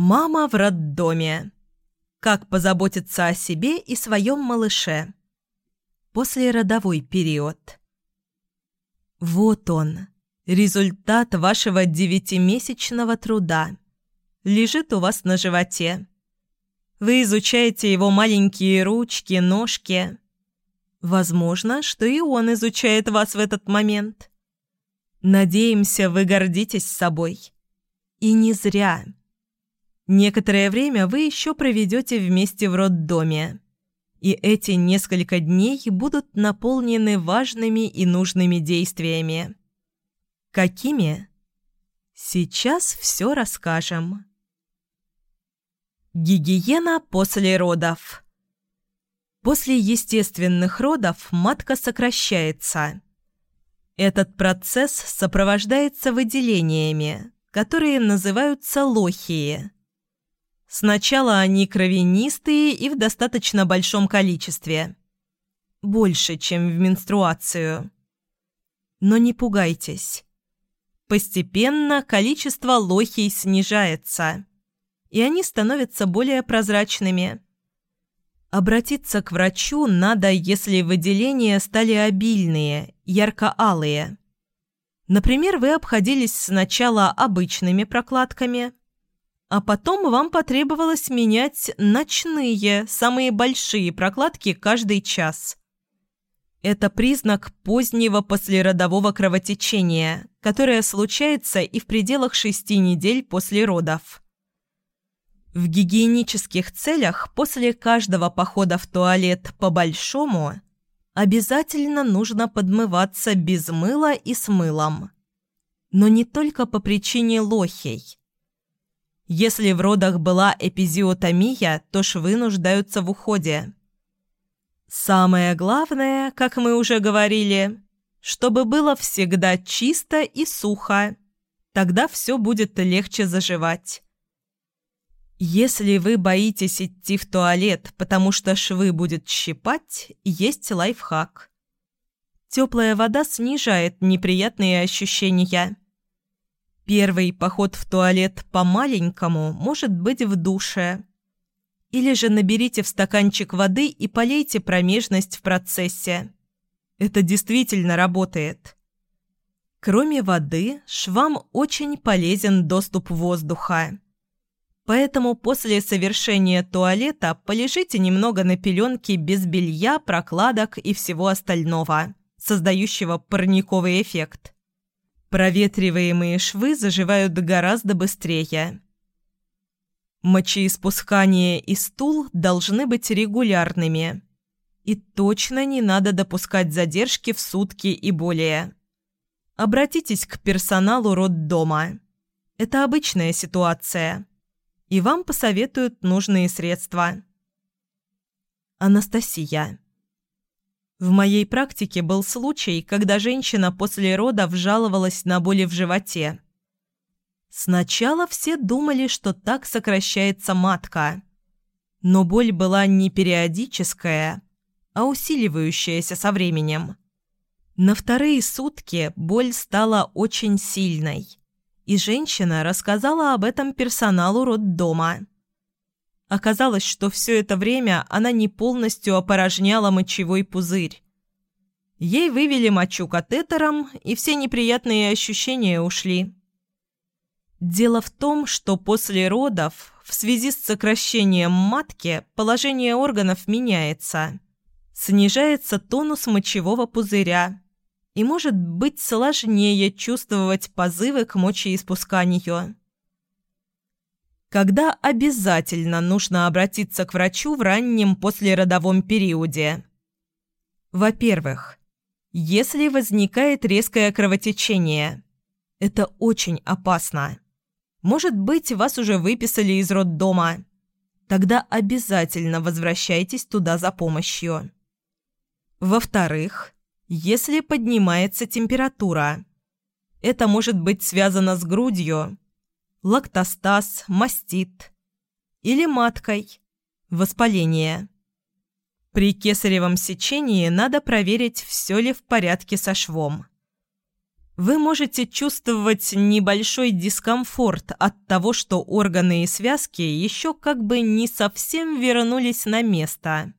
Мама в роддоме. Как позаботиться о себе и своем малыше. Послеродовой период. Вот он, результат вашего девятимесячного труда. Лежит у вас на животе. Вы изучаете его маленькие ручки, ножки. Возможно, что и он изучает вас в этот момент. Надеемся, вы гордитесь собой. И не зря. Некоторое время вы еще проведете вместе в роддоме. И эти несколько дней будут наполнены важными и нужными действиями. Какими? Сейчас все расскажем. Гигиена после родов. После естественных родов матка сокращается. Этот процесс сопровождается выделениями, которые называются лохии. Сначала они кровянистые и в достаточно большом количестве. Больше, чем в менструацию. Но не пугайтесь. Постепенно количество лохий снижается, и они становятся более прозрачными. Обратиться к врачу надо, если выделения стали обильные, ярко-алые. Например, вы обходились сначала обычными прокладками, а потом вам потребовалось менять ночные, самые большие прокладки каждый час. Это признак позднего послеродового кровотечения, которое случается и в пределах шести недель после родов. В гигиенических целях после каждого похода в туалет по-большому обязательно нужно подмываться без мыла и с мылом. Но не только по причине лохей. Если в родах была эпизиотомия, то швы нуждаются в уходе. Самое главное, как мы уже говорили, чтобы было всегда чисто и сухо. Тогда все будет легче заживать. Если вы боитесь идти в туалет, потому что швы будет щипать, есть лайфхак. Теплая вода снижает неприятные ощущения. Первый поход в туалет по-маленькому может быть в душе. Или же наберите в стаканчик воды и полейте промежность в процессе. Это действительно работает. Кроме воды, швам очень полезен доступ воздуха. Поэтому после совершения туалета полежите немного на пеленке без белья, прокладок и всего остального, создающего парниковый эффект. Проветриваемые швы заживают гораздо быстрее. Мочеиспускание и стул должны быть регулярными. И точно не надо допускать задержки в сутки и более. Обратитесь к персоналу роддома. Это обычная ситуация. И вам посоветуют нужные средства. Анастасия. В моей практике был случай, когда женщина после родов жаловалась на боли в животе. Сначала все думали, что так сокращается матка. Но боль была не периодическая, а усиливающаяся со временем. На вторые сутки боль стала очень сильной, и женщина рассказала об этом персоналу роддома. Оказалось, что все это время она не полностью опорожняла мочевой пузырь. Ей вывели мочу катетером, и все неприятные ощущения ушли. Дело в том, что после родов, в связи с сокращением матки, положение органов меняется. Снижается тонус мочевого пузыря, и может быть сложнее чувствовать позывы к мочеиспусканию когда обязательно нужно обратиться к врачу в раннем послеродовом периоде. Во-первых, если возникает резкое кровотечение, это очень опасно. Может быть, вас уже выписали из роддома. Тогда обязательно возвращайтесь туда за помощью. Во-вторых, если поднимается температура, это может быть связано с грудью, лактостаз, мастит или маткой, воспаление. При кесаревом сечении надо проверить, все ли в порядке со швом. Вы можете чувствовать небольшой дискомфорт от того, что органы и связки еще как бы не совсем вернулись на место.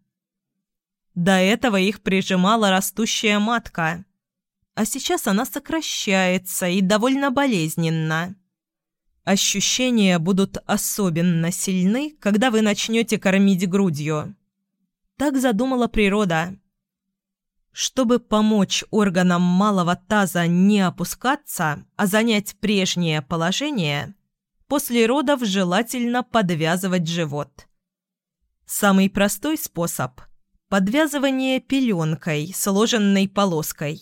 До этого их прижимала растущая матка, а сейчас она сокращается и довольно болезненно. Ощущения будут особенно сильны, когда вы начнете кормить грудью. Так задумала природа. Чтобы помочь органам малого таза не опускаться, а занять прежнее положение, после родов желательно подвязывать живот. Самый простой способ – подвязывание пеленкой, сложенной полоской.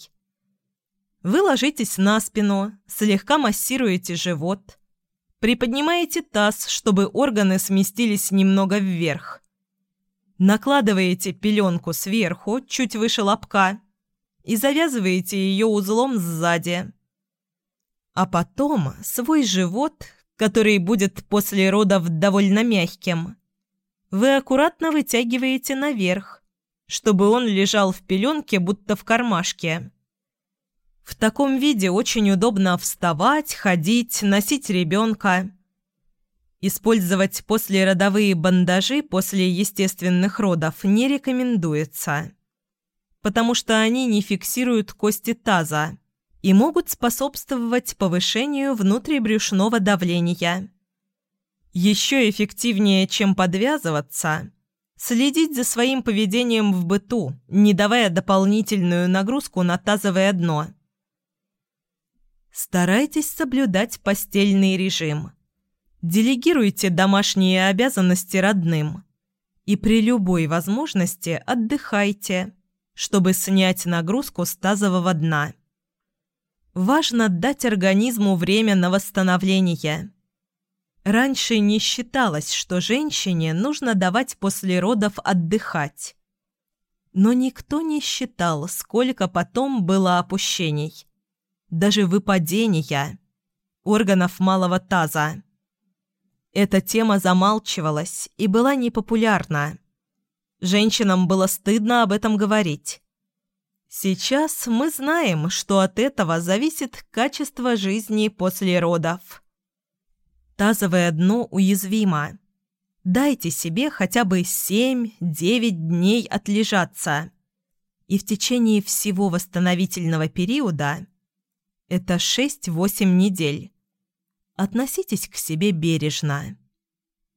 Вы ложитесь на спину, слегка массируете живот, приподнимаете таз, чтобы органы сместились немного вверх – Накладываете пеленку сверху, чуть выше лобка, и завязываете ее узлом сзади. А потом свой живот, который будет после родов довольно мягким, вы аккуратно вытягиваете наверх, чтобы он лежал в пеленке, будто в кармашке. В таком виде очень удобно вставать, ходить, носить ребенка. Использовать послеродовые бандажи после естественных родов не рекомендуется, потому что они не фиксируют кости таза и могут способствовать повышению внутрибрюшного давления. Еще эффективнее, чем подвязываться, следить за своим поведением в быту, не давая дополнительную нагрузку на тазовое дно. Старайтесь соблюдать постельный режим – Делегируйте домашние обязанности родным. И при любой возможности отдыхайте, чтобы снять нагрузку с тазового дна. Важно дать организму время на восстановление. Раньше не считалось, что женщине нужно давать после родов отдыхать. Но никто не считал, сколько потом было опущений. Даже выпадения органов малого таза. Эта тема замалчивалась и была непопулярна. Женщинам было стыдно об этом говорить. Сейчас мы знаем, что от этого зависит качество жизни после родов. Тазовое дно уязвимо. Дайте себе хотя бы 7-9 дней отлежаться. И в течение всего восстановительного периода, это 6-8 недель, Относитесь к себе бережно.